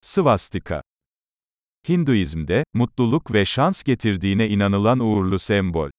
Svastika Hinduizm'de, mutluluk ve şans getirdiğine inanılan uğurlu sembol.